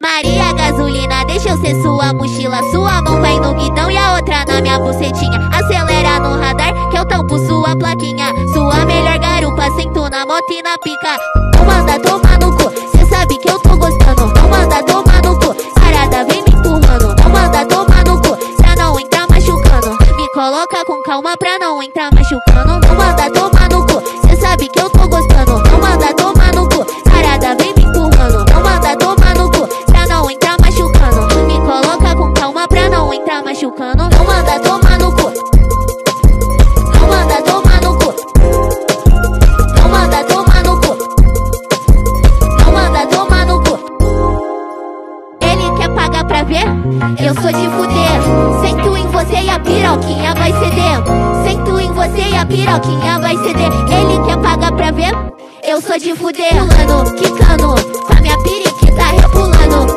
Maria gasolina, deixa eu ser sua mochila. Sua mão vai no guidão e a outra na minha bucetinha. Acelera no radar que eu tampo sua plaquinha. Sua melhor garupa, sento na moto e na pica. Não manda tomar no cu, cê sabe que eu tô gostando. Não manda tomar no cu, sarada vem me empurrando. Não manda tomar no cu, pra não entrar machucando. Me coloca com calma pra não entrar machucando. Não manda tomar no cu, machucando. Não manda tomar no cu. Não manda tomar no cu. Não manda tomar no cu. Não manda tomar no cu. Ele quer pagar pra ver? Eu sou de fuder. Sento em você e a piroquinha vai ceder. Sento em você e a piroquinha vai ceder. Ele quer pagar pra ver? Eu sou de fuder. Pulando, quicando,